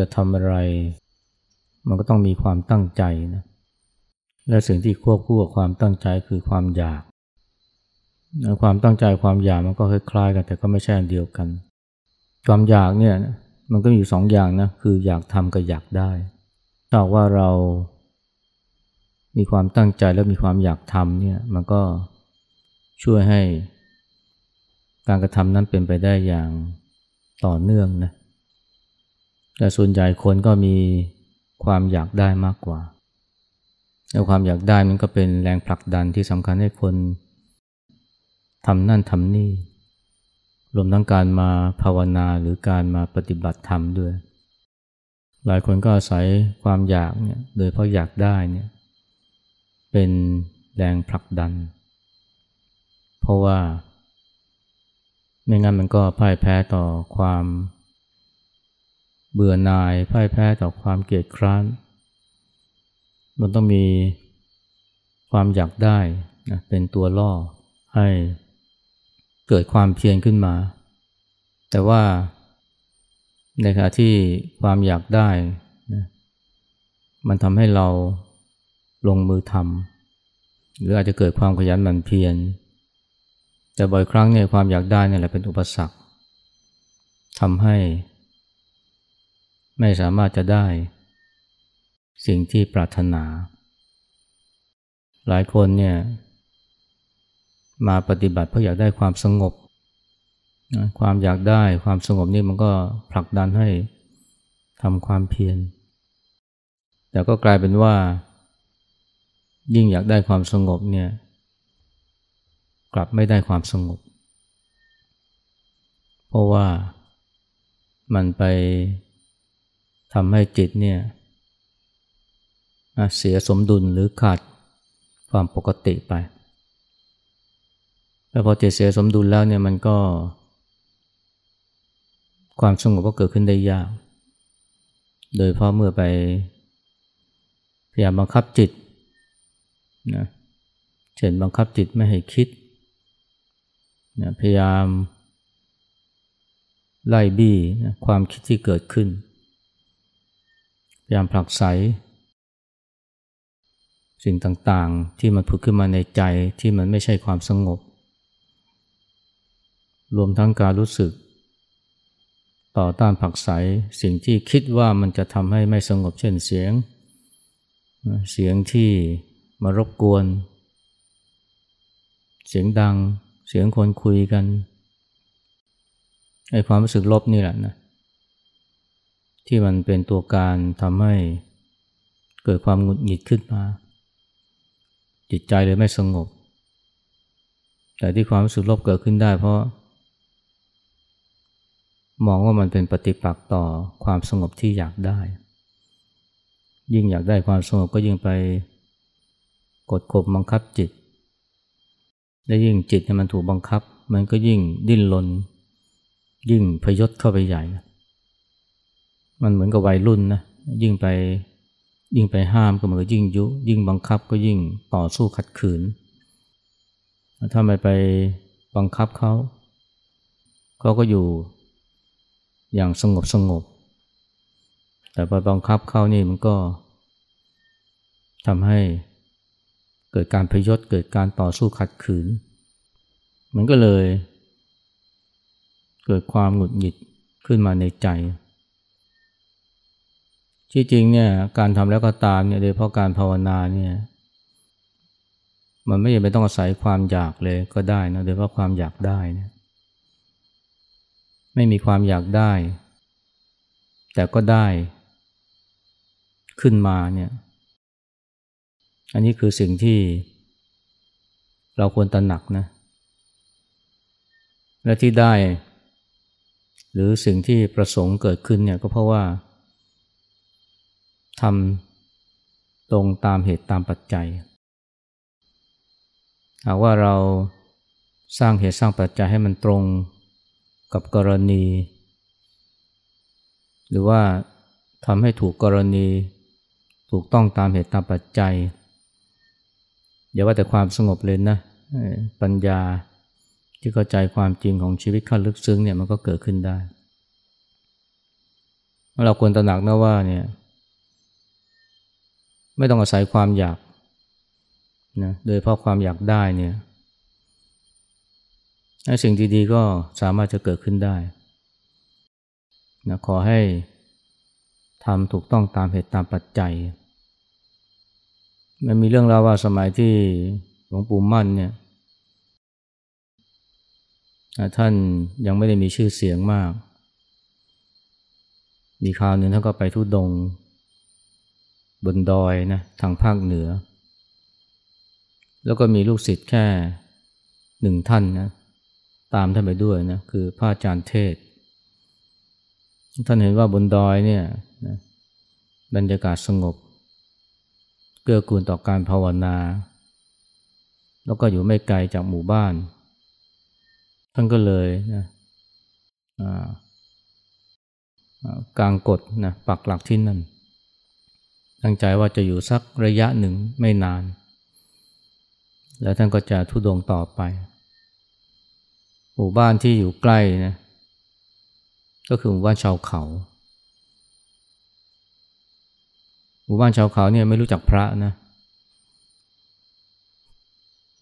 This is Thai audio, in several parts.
จะทำอะไร มันก็ต้องมีความตั้งใจนะและสิ่งที่ควบคู่กับความตั้งใจคือความอยาก ความตั้งใจความอยากมันก็คล้ายๆกัน แต่ก็ไม่ใช่เดียวกัน ความอยากเนี่ยมันก็มีอยู่สองอย่างนะคืออยากทำกับอยากได้ถ้าว่าเรามีความตั้งใจและมีความอยากทำเนี่ยมันก็ช่วยให้การกระทำนั้นเป็นไปได้อย่างต่อเนื่องนะ แต่ส่วนใหญ่คนก็มีความอยากได้มากกว่า แล้วความอยากได้มันก็เป็นแรงผลักดันที่สำคัญให้คนทำนั่นทำนี่ รวมทั้งการมาภาวนาหรือการมาปฏิบัติธรรมด้วย หลายคนก็อาศัยความอยากเนี่ย โดยเพราะอยากได้เนี่ย เป็นแรงผลักดัน เพราะว่า ไม่งั้นมันก็พ่ายแพ้ต่อความ เบื่อหน่ายพ่ายแพ้ต่อความเกลียดคร้าน มันต้องมีความอยากได้นะเป็นตัวล่อให้เกิดความเพียรขึ้นมา แต่ว่าในขณะที่ความอยากได้นะมันทำให้เราลงมือทำหรืออาจจะเกิดความขยันหมั่นเพียรแต่บ่อยครั้งเนี่ยความอยากได้เนี่ยแหละเป็นอุปสรรคทำให้ ไม่สามารถจะได้ สิ่งที่ปรารถนา หลายคนเนี่ยมาปฏิบัติเพราะอยากได้ความสงบ ความอยากได้ความสงบนี่มันก็ผลักดันให้ทำความเพียร แต่ก็กลายเป็นว่า ยิ่งอยากได้ความสงบเนี่ยกลับไม่ได้ความสงบ เพราะว่ามันไป ทำให้จิตเนี่ยเสียสมดุลหรือขาดความปกติไป แล้วพอจิตเสียสมดุลแล้วเนี่ยมันก็ ความสงบก็เกิดขึ้นได้ยาก โดยเพราะเมื่อไปพยายามบังคับจิตนะเช่นบังคับจิตไม่ให้คิดนะพยายามไล่บี้นะความคิดที่เกิดขึ้น พยายามผลักไสสิ่งต่างๆ ที่มันผุดขึ้นมาในใจที่มันไม่ใช่ความสงบ รวมทั้งการรู้สึก ต่อต้านผักใสสิ่งที่คิดว่ามันจะทำให้ไม่สงบเช่นเสียง เสียงที่มารบกวน เสียงดัง เสียงคนคุยกันไอความรู้สึกลบนี่แหละนะ ที่มันเป็นตัวการทำให้เกิดความหงุดหงิดขึ้นมา จิตใจเลยไม่สงบ แต่ที่ความรู้สึกลบเกิดขึ้นได้เพราะ มองว่ามันเป็นปฏิปักษ์ต่อความสงบที่อยากได้ ยิ่งอยากได้ความสงบก็ยิ่งไปกดข่มบังคับจิต และยิ่งจิตมันถูกบังคับ มันก็ยิ่งดิ้นรนยิ่งพยศเข้าไปใหญ่ มันเหมือนกับวัยรุ่นนะยิ่งไปยิ่งไปห้ามก็เหมือนยิ่งยุ ยิ่งบังคับก็ยิ่งต่อสู้ขัดขืน ถ้าไม่ไปบังคับเขาเขาก็อยู่อย่างสงบสงบ แต่ไปบังคับเขานี่มันก็ทำให้เกิดการพยศเกิดการต่อสู้ขัดขืน มันก็เลย เกิดความหงุดหงิดขึ้นมาในใจ ที่จริงเนี่ยการทำแล้วก็ตามเนี่ยโดยเพราะการภาวนาเนี่ยมันไม่จำเป็นต้องอาศัยความอยากเลยก็ได้นะโดยเพราะความอยากได้เนี่ยไม่มีความอยากได้ แต่ก็ได้ขึ้นมาเนี่ยอันนี้คือสิ่งที่เราควรตระหนักนะ และที่ได้ หรือสิ่งที่ประสงค์เกิดขึ้นเนี่ยก็เพราะว่า ทำตรงตามเหตุตามปัจจัย หากว่าเราสร้างเหตุสร้างปัจจัยให้มันตรงกับกรณี หรือว่าทำให้ถูกกรณี ถูกต้องตามเหตุตามปัจจัยอย่าว่าแต่ความสงบเลยนะปัญญาที่เข้าใจความจริงของชีวิตขั้นลึกซึ้งเนี่ยมันก็เกิดขึ้นได้ เราควรตระหนักนะว่าเนี่ย ไม่ต้องอาศัยความอยากนะโดยเพราะความอยากได้เนี่ยสิ่งดีๆก็สามารถจะเกิดขึ้นได้นะขอให้ทำถูกต้องตามเหตุตามปัจจัย มันมีเรื่องราวว่าสมัยที่หลวงปู่มั่นเนี่ยท่านยังไม่ได้มีชื่อเสียงมาก มีคราวหนึ่งท่านก็ไปทุดง บนดอยนะทางภาคเหนือ แล้วก็มีลูกศิษย์แค่หนึ่งท่านนะตามท่านไปด้วยนะคือพระอาจารย์เทศ ท่านเห็นว่าบนดอยเนี่ยนะบรรยากาศสงบ เกื้อกูลต่อการภาวนา แล้วก็อยู่ไม่ไกลจากหมู่บ้าน ท่านก็เลยนะกลางกฎนะปักหลักที่นั่น ตั้งใจว่าจะอยู่สักระยะหนึ่งไม่นาน แล้วท่านก็จะทุดงต่อไป หมู่บ้านที่อยู่ใกล้นะก็คือหมู่บ้านชาวเขา หมู่บ้านชาวเขาเนี่ยไม่รู้จักพระนะ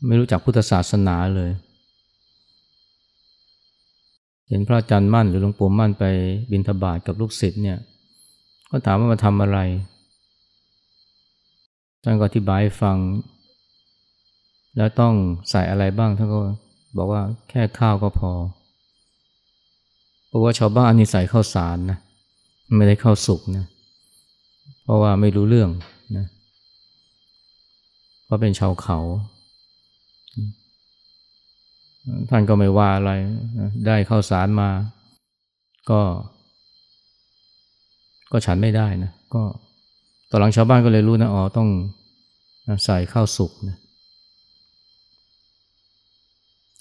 ไม่รู้จักพุทธศาสนาเลย เห็นพระอาจารย์มั่นหรือหลวงปู่มั่นไปบิณฑบาตกับลูกศิษย์เนี่ย ก็ถามว่ามาทำอะไร ท่านก็อธิบายฟัง แล้วต้องใส่อะไรบ้างท่านก็บอกว่าแค่ข้าวก็พอ เพราะว่าชาวบ้านนี่ใส่ข้าวสารนะไม่ได้ข้าวสุกนะเพราะว่าไม่รู้เรื่องนะเพราะเป็นชาวเขา ท่านก็ไม่ว่าอะไรได้ข้าวสารมาก็ ก็ฉันไม่ได้นะก็ ตอนหลังชาวบ้านก็เลยรู้นะอ๋อต้องใส่ข้าวสุกนะ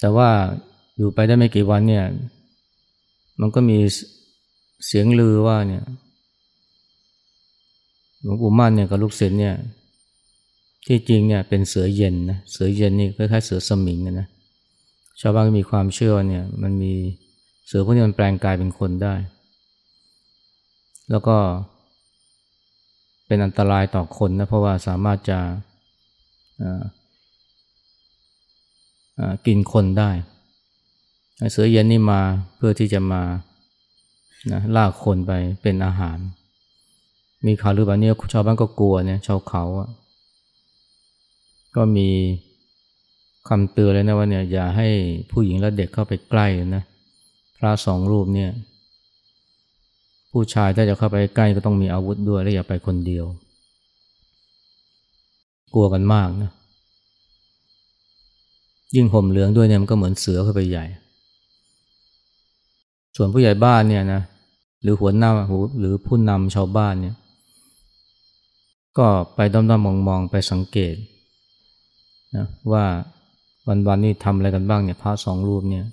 แต่ว่าอยู่ไปได้ไม่กี่วันเนี่ย มันก็มีเสียงลือว่าเนี่ยหลวงปู่มั่นเนี่ยกับลูกศิษย์เนี่ยที่จริงเนี่ยเป็นเสือเย็นนะเสือเย็นนี่คล้ายๆเสือสมิงนะชาวบ้านก็มีความเชื่อเนี่ยมันมีเสือพวกนี้มันแปลงกายเป็นคนได้ แล้วก็ เป็นอันตรายต่อคนนะเพราะว่าสามารถจะกินคนได้ เสือเย็นนี่มาเพื่อที่จะมานะลากคนไปเป็นอาหาร มีข่าวหรือแบบนี้ชาวบ้านก็กลัวเนี่ยชาวเขาอะก็มีคำเตือนเลยนะว่าเนี่ยอย่าให้ผู้หญิงและเด็กเข้าไปใกล้นะพระสองรูปเนี่ย ผู้ชายถ้าจะเข้าไปใกล้ก็ต้องมีอาวุธด้วยและอย่าไปคนเดียว กลัวกันมากนะ ยิ่งห่มเหลืองด้วยเนี่ยมันก็เหมือนเสือเข้าไปใหญ่ ส่วนผู้ใหญ่บ้านเนี่ยนะหรือหัวหน้าหรือผู้นำชาวบ้านเนี่ย ก็ไปด้อมๆมองๆไปสังเกตนะว่าวันๆนี่ทำอะไรกันบ้างเนี่ยพระสองรูปเนี่ย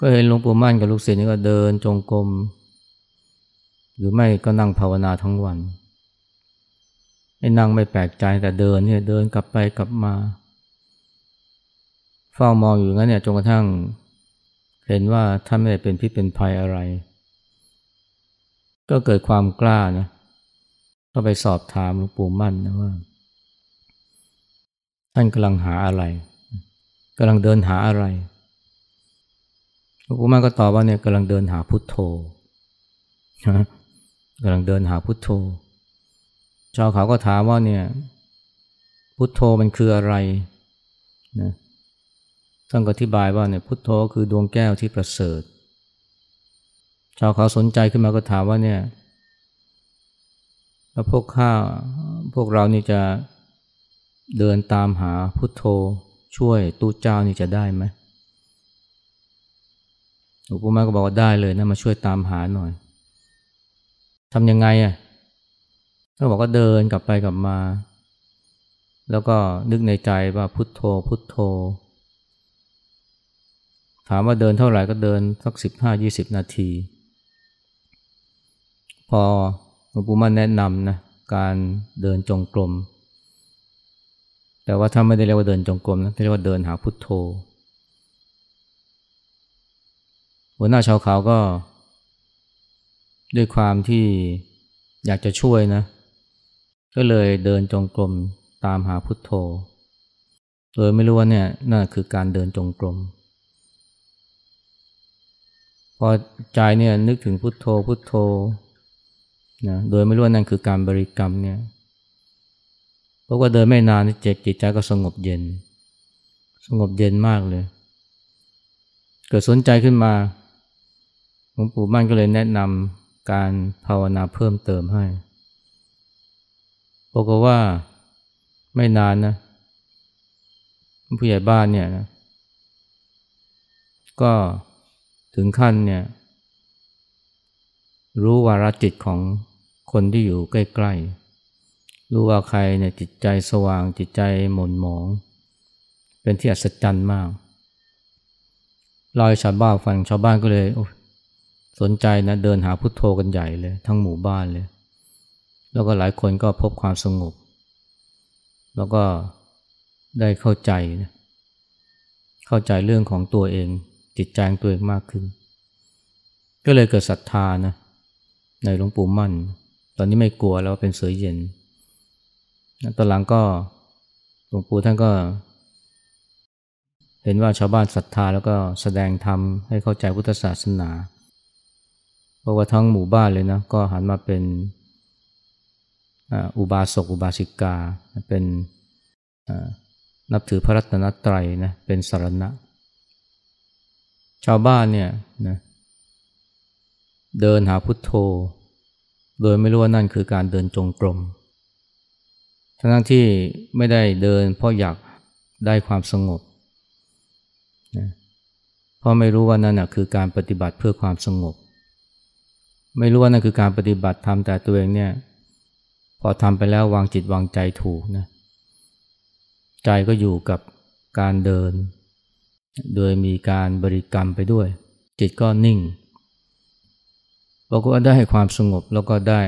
ก็เห็นหลวงปู่มั่นกับลูกศิษย์นี่ก็เดินจงกรม หรือไม่ก็นั่งภาวนาทั้งวันไอ้นั่งไม่แปลกใจแต่เดินเนี่ยเดินกลับไปกลับมา เฝ้ามองอยู่งั้นเนี่ยจนกระทั่ง เห็นว่าท่านไม่ได้เป็นพิษเป็นภัยอะไร ก็เกิดความกล้านะก็ไปสอบถามหลวงปู่มั่นนะว่า ท่านกำลังหาอะไรกำลังเดินหาอะไรหลวงปู่มั่นก็ตอบว่าเนี่ยกำลังเดินหาพุทโธ กำลังเดินหาพุทโธ ชาวเขาก็ถามว่าเนี่ยพุทโธมันคืออะไรนะท่านก็อธิบายว่าเนี่ยพุทโธคือดวงแก้วที่ประเสริฐ ชาวเขาสนใจขึ้นมาก็ถามว่าเนี่ยแล้วพวกข้าพวกเรานี่จะเดินตามหาพุทโธช่วยตู้เจ้านี่จะได้ไหมหลวงปู่มาก็บอกว่าได้เลยนะมาช่วยตามหาหน่อย ทำยังไงอะเขาบอกว่าเดินกลับไปกลับมา แล้วก็นึกในใจว่าพุทโธ พุทโธ ถามว่าเดินเท่าไหร่ก็เดินสักสิบห้ายี่สิบนาที พอหลวงปู่มั่นแนะนำนะการเดินจงกรมแต่ว่าถ้าไม่ได้เรียกว่าเดินจงกรมนะเรียกว่าเดินหาพุทโธ หัวหน้าชาวเขาก็ ด้วยความที่อยากจะช่วยนะ ก็เลยเดินจงกรมตามหาพุทโธ โดยไม่รู้ว่าเนี่ยนั่นคือการเดินจงกรมพอใจเนี่ยนึกถึงพุทโธพุทโธนะโดยไม่รู้ว่านั่นคือการบริกรรมเนี่ยเพราะว่าเดินไม่นานเจ็บจิตใจก็สงบเย็น สงบเย็นมากเลย เกิดสนใจขึ้นมาหลวงปู่มั่นก็เลยแนะนำ การภาวนาเพิ่มเติมให้บอกว่าไม่นานนะผู้ใหญ่บ้านเนี่ยนะก็ถึงขั้นเนี่ยรู้วาระจิตของคนที่อยู่ใกล้ๆ รู้ว่าใครเนี่ยจิตใจสว่างจิตใจหม่นหมอง เป็นที่อัศจรรย์มากลอยชาวบ้านฟังชาวบ้านก็เลย สนใจนะเดินหาพุทโธกันใหญ่เลย ทั้งหมู่บ้านเลย แล้วก็หลายคนก็พบความสงบ แล้วก็ได้เข้าใจนะเข้าใจเรื่องของตัวเอง จิตใจตัวเองมากขึ้น ก็เลยเกิดศรัทธานะในหลวงปู่มั่น ตอนนี้ไม่กลัวแล้วเป็นเสือเย็นตอนหลังก็หลวงปู่ท่านก็ เห็นว่าชาวบ้านศรัทธาแล้วก็แสดงธรรมให้เข้าใจพุทธศาสนา เพราะว่าทั้งหมู่บ้านเลยนะก็หันมาเป็นอุบาสกอุบาสิกาเป็นนับถือพระรัตนตรัยนะเป็นสารณะ ชาวบ้านเนี่ยนะเดินหาพุทโธ โดยไม่รู้ว่านั่นคือการเดินจงกรมทั้งที่ไม่ได้เดินเพราะอยากได้ความสงบนะเพราะไม่รู้ว่านั่นคือการปฏิบัติเพื่อความสงบ ไม่รู้ว่านั่นคือการปฏิบัติทำแต่ตัวเองเนี่ย พอทำไปแล้ววางจิตวางใจถูกนะใจก็อยู่กับการเดิน โดยมีการบริกรรมไปด้วย จิตก็นิ่งเราก็ได้ให้ความสงบแล้วก็ได้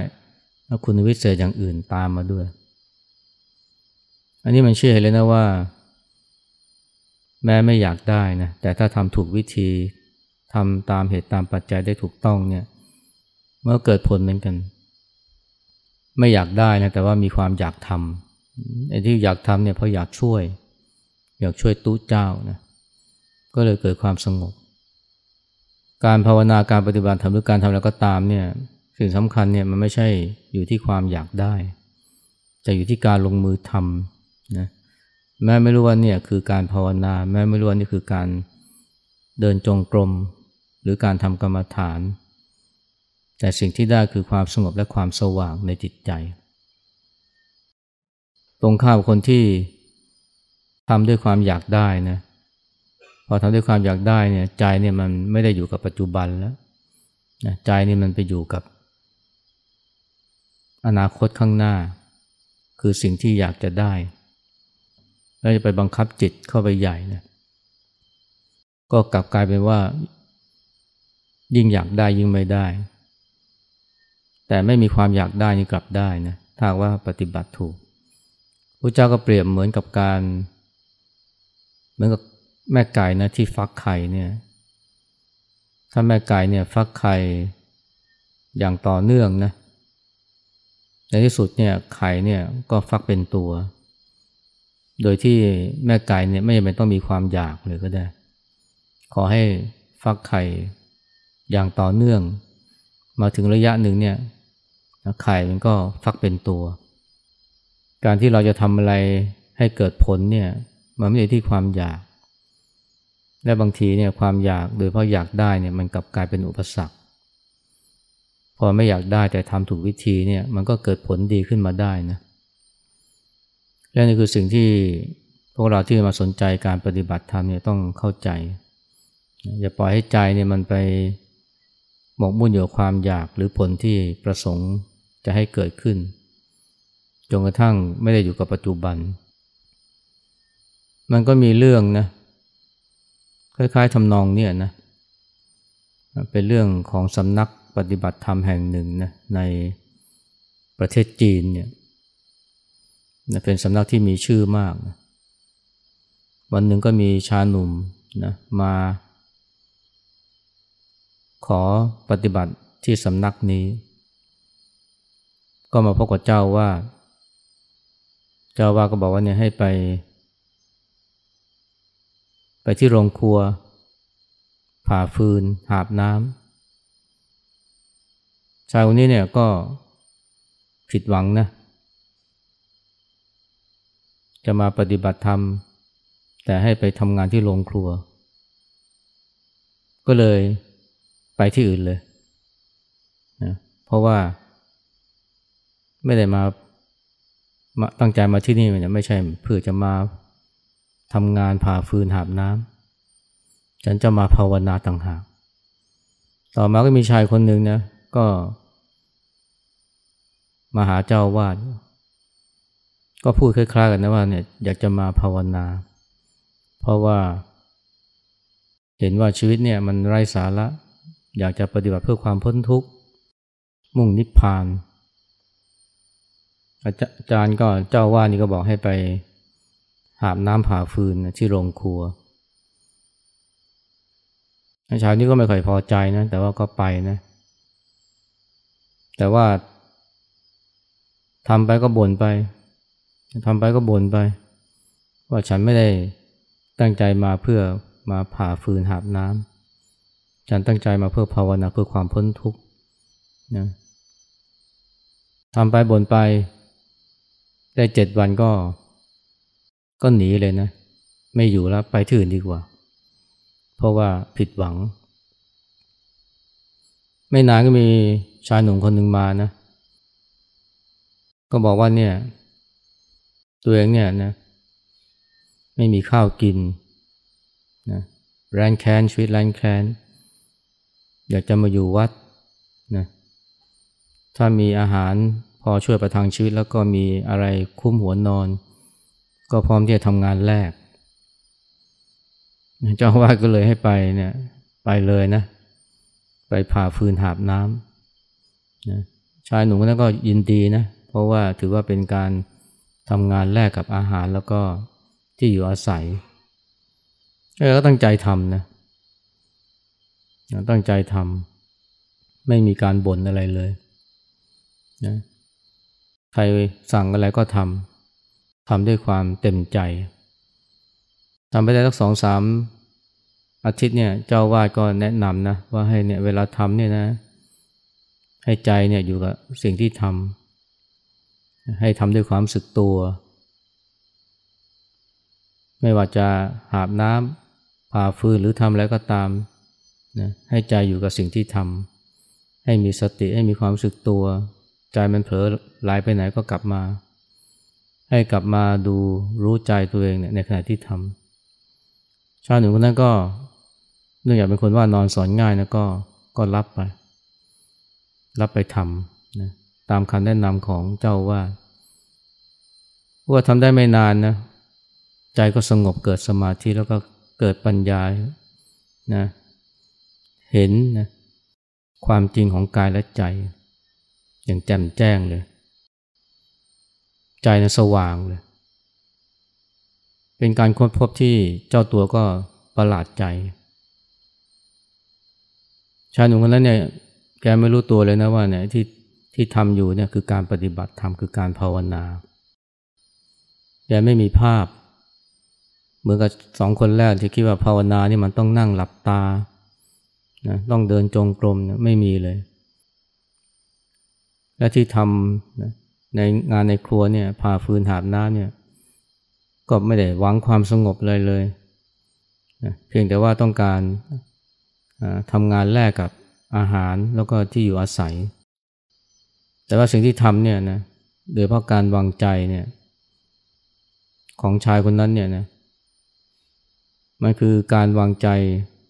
คุณวิเศษอย่างอื่นตามมาด้วย อันนี้มันเชื่อเลยนะว่า แม้ไม่อยากได้นะแต่ถ้าทำถูกวิธีทำตามเหตุตามปัจจัยได้ถูกต้องเนี่ย เมื่อเกิดผลเหมือนกัน ไม่อยากได้นะแต่ว่ามีความอยากทำไอ้ที่อยากทำเนี่ยเพราะอยากช่วย อยากช่วยตู้เจ้านะก็เลยเกิดความสงบ การภาวนาการปฏิบัติทำหรือการทำอะไรก็ตามเนี่ยสิ่งสำคัญเนี่ยมันไม่ใช่อยู่ที่ความอยากได้ แต่อยู่ที่การลงมือทำนะแม้ไม่รู้ว่าเนี่ยคือการภาวนา แม้ไม่รู้ว่านี่คือการเดินจงกรม หรือการทำกรรมฐาน แต่สิ่งที่ได้คือความสงบและความสว่างในจิตใจ ตรงข้ามคนที่ทำด้วยความอยากได้นะพอทำด้วยความอยากได้เนี่ยใจเนี่ยมันไม่ได้อยู่กับปัจจุบันแล้วนะใจนี่มันไปอยู่กับ อนาคตข้างหน้า คือสิ่งที่อยากจะได้ แล้วจะไปบังคับจิตเข้าไปใหญ่นะก็กลับกลายเป็นว่า ยิ่งอยากได้ยิ่งไม่ได้ แต่ไม่มีความอยากได้นี่กลับได้นะถ้าว่าปฏิบัติถูกพระเจ้าก็เปรียบเหมือนกับการ เหมือนกับแม่ไก่นะที่ฟักไข่เนี่ย ถ้าแม่ไก่เนี่ยฟักไข่อย่างต่อเนื่องนะ ในที่สุดเนี่ยไข่เนี่ยก็ฟักเป็นตัว โดยที่แม่ไก่เนี่ยไม่จำเป็นต้องมีความอยากเลยก็ได้ ขอให้ฟักไข่อย่างต่อเนื่อง มาถึงระยะหนึ่งเนี่ย ไข่มันก็ฟักเป็นตัว การที่เราจะทำอะไรให้เกิดผลเนี่ยมันไม่ใช่ที่ความอยาก และบางทีเนี่ยความอยากโดยเพราะอยากได้เนี่ยมันกลับกลายเป็นอุปสรรค พอไม่อยากได้แต่ทำถูกวิธีเนี่ยมันก็เกิดผลดีขึ้นมาได้นะและนี่คือสิ่งที่พวกเราที่มาสนใจการปฏิบัติธรรมเนี่ยต้องเข้าใจ อย่าปล่อยให้ใจเนี่ยมันไปหมกมุ่นอยู่ความอยากหรือผลที่ประสงค์ จะให้เกิดขึ้น จนกระทั่งไม่ได้อยู่กับปัจจุบัน มันก็มีเรื่องนะ คล้ายๆทำนองเนี่ยนะ เป็นเรื่องของสำนักปฏิบัติธรรมแห่งหนึ่งนะในประเทศจีนเนี่ยเป็นสำนักที่มีชื่อมากนะวันหนึ่งก็มีชาหนุ่มนะมา ขอปฏิบัติที่สำนักนี้ ก็มาพบกับเจ้าว่า เจ้าว่าก็บอกว่าเนี่ยให้ไป ไปที่โรงครัว ผ่าฟืน หาบน้ำชายคนนี้เนี่ยก็ผิดหวังนะ จะมาปฏิบัติธรรม แต่ให้ไปทำงานที่โรงครัว ก็เลยไปที่อื่นเลยนะเพราะว่า ไม่ได้มามาตั้งใจมาที่นี่เนี่ยไม่ใช่เพื่อจะมาทำงานผ่าฟืนหาบน้ำฉันจะมาภาวนาต่างหาก ต่อมาก็มีชายคนหนึ่งนะก็ มาหาเจ้าวาดก็พูดคล้ายๆกันนะว่าเนี่ยอยากจะมาภาวนา เพราะว่า เห็นว่าชีวิตเนี่ยมันไร้สาระ อยากจะปฏิบัติเพื่อความพ้นทุกข์ มุ่งนิพพาน อาจารย์ก็เจ้าว่านี่ก็บอกให้ไปหาบน้ำผ่าฟืนที่โรงครัวชายนี้ก็ไม่ค่อยพอใจนะ แต่ว่าก็ไปนะ แต่ว่าทำไปก็บ่นไปทำไปก็บ่นไป ว่าฉันไม่ได้ตั้งใจมาเพื่อมาผ่าฟืนหาบน้ำฉันตั้งใจมาเพื่อภาวนาเพื่อความพ้นทุกข์นะทำไปบ่นไป ได้เจ็ดวันก็ ก็หนีเลยนะ ไม่อยู่แล้วไปที่อื่นดีกว่า เพราะว่าผิดหวัง ไม่นานก็มีชายหนุ่มคนหนึ่งมานะ ก็บอกว่าเนี่ย ตัวเองเนี่ยนะ ไม่มีข้าวกินนะแรนแคนชีวิตแรนแคนอยากจะมาอยู่วัดนะถ้ามีอาหาร พอช่วยประทังชีวิตแล้วก็มีอะไรคุ้มหัวนอน ก็พร้อมที่จะทำงานแรก เจ้าว่าก็เลยให้ไปเนี่ยไปเลยนะ ไปผ่าฟืนหาบน้ำนะชายหนุ่มนนั้นก็ยินดีนะ เพราะว่าถือว่าเป็นการทำงานแลกกับอาหารแล้วก็ที่อยู่อาศัยก็ตั้งใจทำนะ ตั้งใจทำไม่มีการบ่นอะไรเลยนะ ใครสั่งอะไรก็ทำทำด้วยความเต็มใจทำไปได้สักสองสามอาทิตย์เนี่ยเจ้าวาดก็แนะนำนะว่าให้เนี่ยเวลาทำเนี่ยนะ ให้ใจเนี่ยอยู่กับสิ่งที่ทำให้ทำด้วยความสึกตัว ไม่ว่าจะหาบน้ำผ่าฟืนหรือทำอะไรก็ตามนะให้ใจอยู่กับสิ่งที่ทำให้มีสติให้มีความสึกตัว ใจมันเผลอไหลไปไหนก็กลับมา ให้กลับมาดูรู้ใจตัวเองเนี่ยในขณะที่ทำชาวหนึ่งคนนั้นก็เนื่องจากเป็นคนว่านอนสอนง่ายนะก็ก็รับไป รับไปทำนะตามคำแนะนำของเจ้าว่า ว่าทำได้ไม่นานนะใจก็สงบเกิดสมาธิแล้วก็เกิดปัญญานะเห็นนะความจริงของกายและใจ อย่างแจ่มแจ้งเลย ใจนะสว่างเลย เป็นการค้นพบที่เจ้าตัวก็ประหลาดใจ ชายหนุ่มคนนั้นเนี่ยแกไม่รู้ตัวเลยนะว่าเนี่ยที่ที่ทำอยู่เนี่ยคือการปฏิบัติธรรมคือการภาวนาแกไม่มีภาพ เหมือนกับสองคนแรกที่คิดว่าภาวนานี่มันต้องนั่งหลับตานะต้องเดินจงกรมนะไม่มีเลย และที่ทำในงานในครัวเนี่ยผ่าฟืนหาบน้ำเนี่ยก็ไม่ได้หวังความสงบเลยเลยนะเพียงแต่ว่าต้องการทำงานแลกกับอาหารแล้วก็ที่อยู่อาศัย แต่ว่าสิ่งที่ทำเนี่ยนะโดยเพราะการวางใจเนี่ยของชายคนนั้นเนี่ยนะมันคือการวางใจ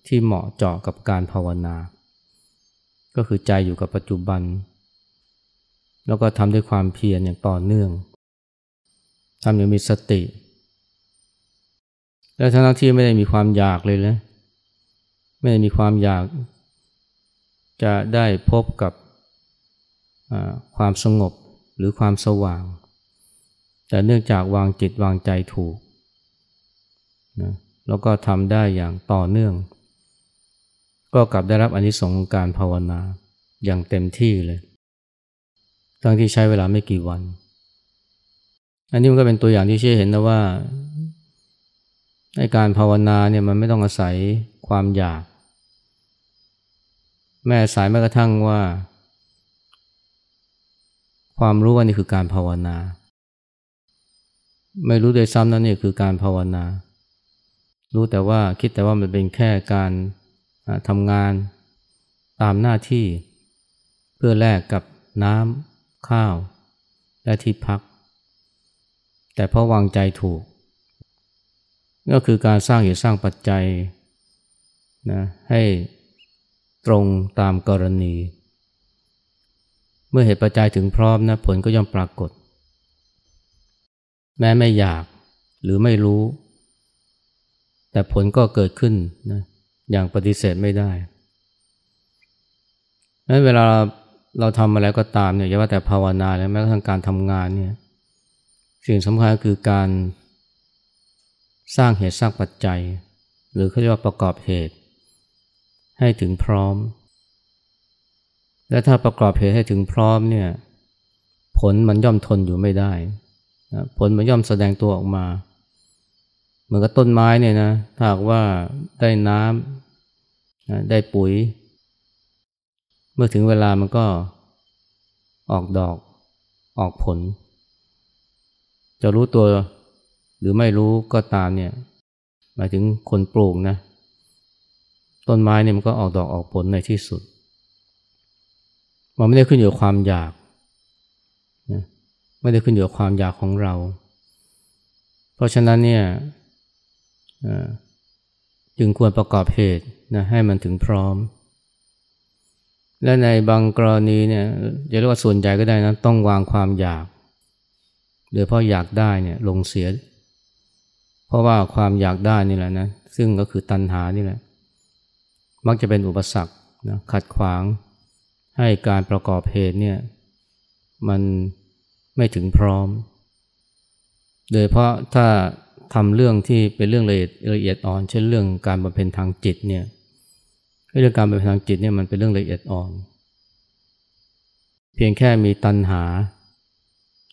ที่เหมาะเจาะกับการภาวนา ก็คือใจอยู่กับปัจจุบัน แล้วก็ทำด้วยความเพียรอย่างต่อเนื่องทำอย่างมีสติ แล้วทั้งที่ไม่ได้มีความอยากเลยนะไม่ได้มีความอยาก จะได้พบกับความสงบหรือความสว่าง แต่เนื่องจากวางจิตวางใจถูกนะแล้วก็ทำได้อย่างต่อเนื่อง ก็กลับได้รับอนิสงส์การภาวนาอย่างเต็มที่เลย ทั้งที่ใช้เวลาไม่กี่วัน อันนี้มันก็เป็นตัวอย่างที่เชี้เห็นนะว่าในการภาวนาเนี่ยมันไม่ต้องอาศัยความอยาก แม่สายแม้กระทั่งว่า ความรู้ว่านี่คือการภาวนา ไม่รู้โดยซ้ำนั่นนี่คือการภาวนา รู้แต่ว่าคิดแต่ว่ามันเป็นแค่การทำงานตามหน้าที่เพื่อแลกกับน้ำ ข้าว และที่พัก แต่เพราะวางใจถูก ก็คือการสร้างเหตุสร้างปัจจัยนะให้ตรงตามกรณี เมื่อเหตุปัจจัยถึงพร้อมนะผลก็ย่อมปรากฏ แม้ไม่อยากหรือไม่รู้ แต่ผลก็เกิดขึ้นนะอย่างปฏิเสธไม่ได้นั้นเวลา เราทำอะไรก็ตามเนี่ยอย่าว่าแต่ภาวนาแล้วแม้กระทั่งการทำงานเนี่ยสิ่งสำคัญคือการสร้างเหตุสร้างปัจจัย หรือเขาเรียกว่าประกอบเหตุ ให้ถึงพร้อม และถ้าประกอบเหตุให้ถึงพร้อมเนี่ยผลมันย่อมทนอยู่ไม่ได้ ผลมันย่อมแสดงตัวออกมาเหมือนกับต้นไม้เนี่ยนะถ้าหากว่าได้น้ำได้ปุ๋ย เมื่อถึงเวลามันก็ออกดอกออกผล จะรู้ตัวหรือไม่รู้ก็ตามเนี่ย หมายถึงคนปลูกนะ ต้นไม้เนี่ยมันก็ออกดอกออกผลในที่สุด มันไม่ได้ขึ้นอยู่กับความอยากนะไม่ได้ขึ้นอยู่กับความอยากของเรา เพราะฉะนั้นเนี่ยจึงควรประกอบเหตุนะให้มันถึงพร้อม และในบางกรณีเนี่ยจะเรียกว่าส่วนใหญ่ก็ได้นะต้องวางความอยากโดยเพราะอยากได้เนี่ยลงเสีย เพราะว่าความอยากได้นี่แหละนะซึ่งก็คือตัณหานี่แหละ มักจะเป็นอุปสรรคนะขัดขวาง ให้การประกอบเหตุเนี่ยมันไม่ถึงพร้อม โดยเพราะถ้าทำเรื่องที่เป็นเรื่องละเอียดละเอียดอ่อน เช่นเรื่องการบำเพ็ญทางจิตเนี่ย เรื่องการบำเพ็ญทางจิตเนี่ยมันเป็นเรื่องละเอียดอ่อน เพียงแค่มีตัณหา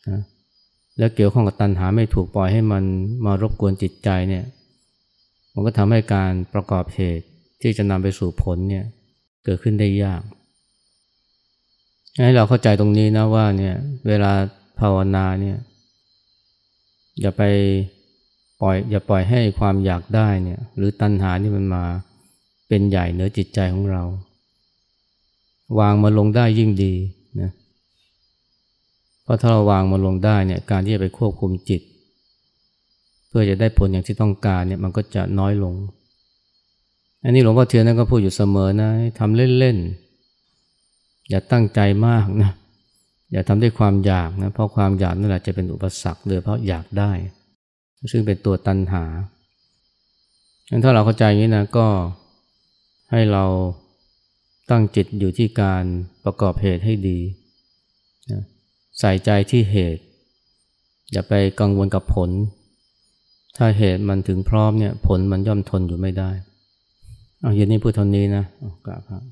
นะและเกี่ยวข้องกับตัณหาไม่ถูกปล่อยให้มันมารบกวนจิตใจเนี่ย มันก็ทำให้การประกอบเหตุที่จะนำไปสู่ผลเนี่ยเกิดขึ้นได้ยาก ให้เราเข้าใจตรงนี้นะว่าเนี่ยเวลาภาวนาเนี่ยอย่าไปปล่อยอย่าปล่อยให้ความอยากได้เนี่ยหรือตัณหานี่มันมา เป็นใหญ่เหนือจิตใจของเรา วางมาลงได้ยิ่งดีนะเพราะถ้าเราวางมันลงได้เนี่ยการที่จะไปควบคุมจิต เพื่อจะได้ผลอย่างที่ต้องการเนี่ยมันก็จะน้อยลง อันนี้หลวงพ่อเทียนนั่นก็พูดอยู่เสมอนะทำเล่นๆ อย่าตั้งใจมากนะอย่าทำด้วยความอยากนะเพราะความอยากนั่นแหละจะเป็นอุปสรรคเลยเพราะอยากได้ ซึ่งเป็นตัวตันหางั้นถ้าเราเข้าใจอย่างนี้นะก็ ให้เราตั้งจิตอยู่ที่การประกอบเหตุให้ดี ใส่ใจที่เหตุ อย่าไปกังวลกับผล ถ้าเหตุมันถึงพร้อมเนี่ยผลมันย่อมทนอยู่ไม่ได้ เอาเย็นนี้พูดเท่านี้นะกราบครับ